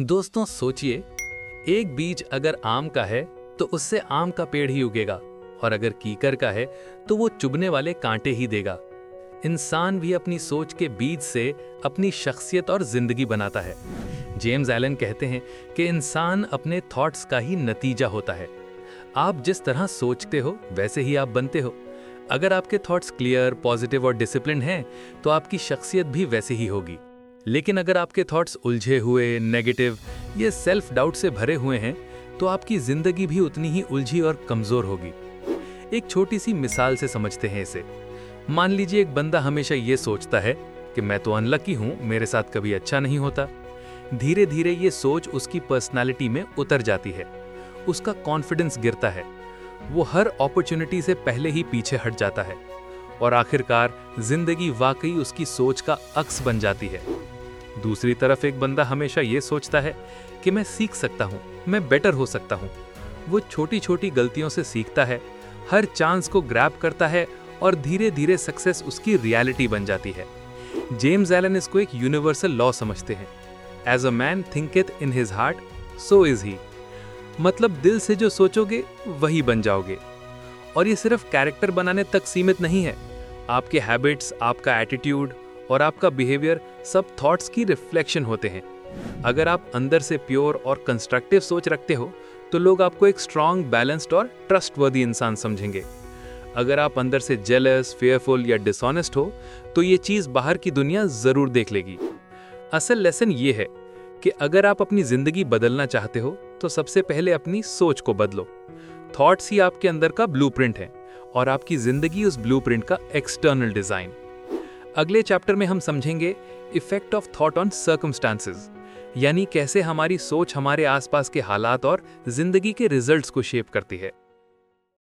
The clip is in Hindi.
दोस्तों, सोचिए, एक बीज अगर आम का है तो उससे आम का पेड़ ही उगेगा, और अगर कीकर का है तो वो चुभने वाले कांटे ही देगा। इंसान भी अपनी सोच के बीज से अपनी शख्सियत और ज़िंदगी बनाता है। जेम्स एलन कहते हैं कि इंसान अपने थॉट्स का ही नतीजा होता है। आप जिस तरह सोचते हो, वैसे ही आप बनते हो। अगर आपके थॉट्स क्लियर, पॉजिटिव और डिसिप्लिन हैं तो आपकी शख्सियत भी वैसे ही होगी। लेकिन अगर आपके थॉट्स उलझे हुए नेगेटिव ये सेल्फ डाउट से भरे हुए हैं तो आपकी ज़िंदगी भी उतनी ही उलझी और कमज़ोर होगी। एक छोटी सी मिसाल से समझते हैं इसे। मान लीजिए एक बंदा हमेशा ये सोचता है कि मैं तो अनलकी हूँ, मेरे साथ कभी अच्छा नहीं होता। धीरे धीरे ये सोच उसकी पर्सनालिटी में उतर जाती है। उसका कॉन्फिडेंस गिरता है। वो हर अपॉर्चुनिटी से पहले ही पीछे हट जाता है। और आखिरकार, ज़िंदगी वाकई उसकी सोच का अक्स बन जाती है। दूसरी तरफ़ एक बंदा हमेशा ये सोचता है कि मैं सीख सकता हूँ, मैं बेटर हो सकता हूँ। वो छोटी छोटी गलतियों से सीखता है, हर चांस को ग्रैब करता है और धीरे धीरे सक्सेस उसकी रियलिटी बन जाती है। जेम्स एलन इसको एक यूनिवर्सल लॉ समझते हैं। As a man think in his heart so is he मतलब दिल से जो सोचोगे, वही बन जाओगे। और ये सिर्फ़ कैरेक्टर बनाने तक सीमित नहीं है। आपके हैबिट्स आपका एटीट्यूड और आपका बिहेवियर सब थॉट्स की रिफ्लेक्शन होते हैं। अगर आप अंदर से प्योर और कंस्ट्रक्टिव सोच रखते हो तो लोग आपको एक स्ट्रांग बैलेंस्ड और ट्रस्टवर्दी इंसान समझेंगे। अगर आप अंदर से जेलस फेयरफुल या डिसऑनेस्ट हो तो ये चीज़ बाहर की दुनिया ज़रूर देख लेगी। असल लेसन ये है कि अगर आप अपनी ज़िंदगी बदलना चाहते हो तो सबसे पहले अपनी सोच को बदलो। थॉट्स ही आपके अंदर का ब्लूप्रिंट है और आपकी ज़िंदगी उस ब्लूप्रिंट का एक्सटर्नल डिज़ाइन अगले चैप्टर में हम समझेंगे effect of thought on circumstances यानी कैसे हमारी सोच हमारे आसपास के हालात और ज़िंदगी के रिजल्ट्स को शेप करती है।